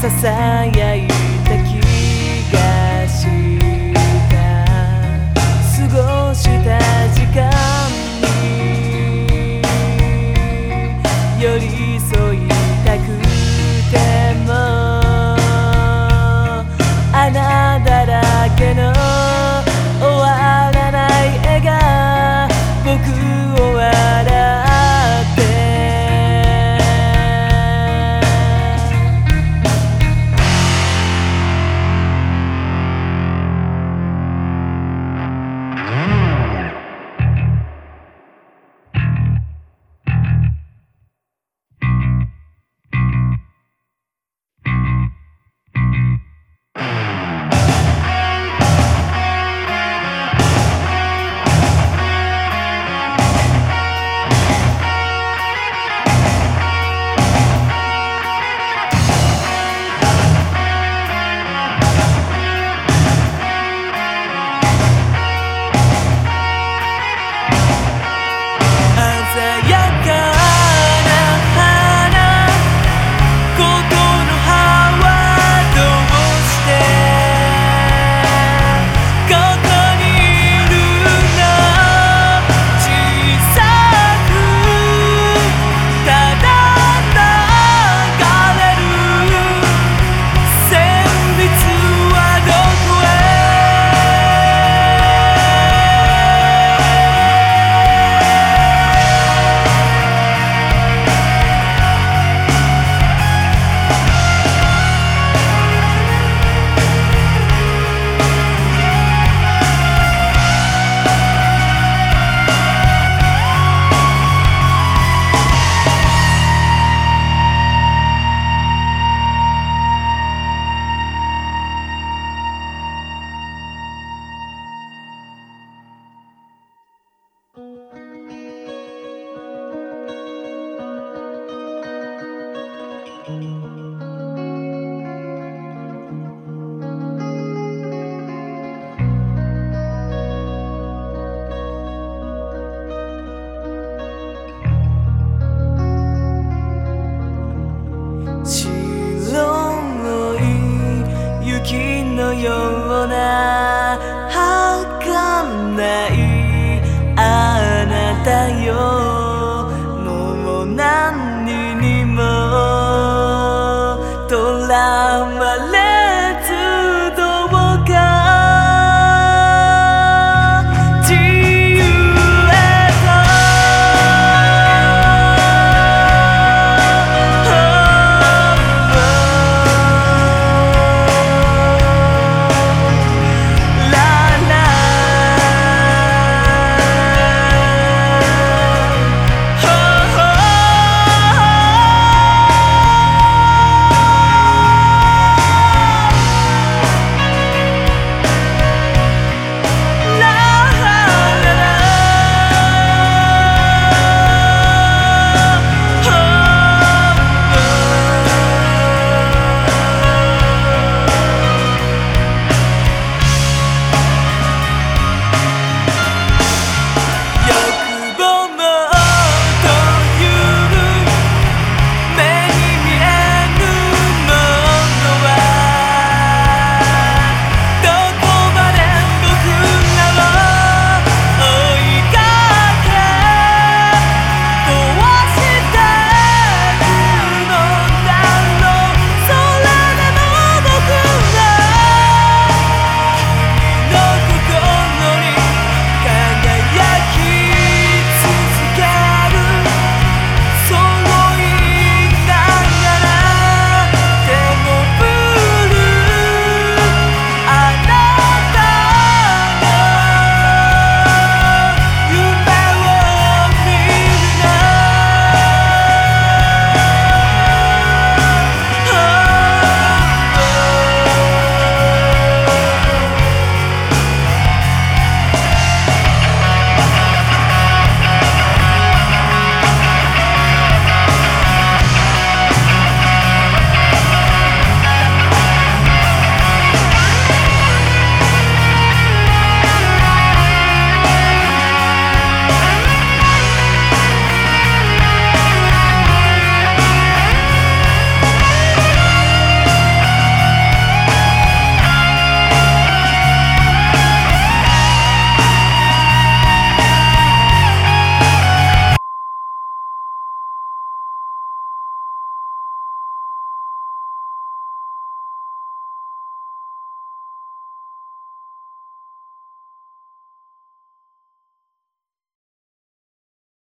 ささやい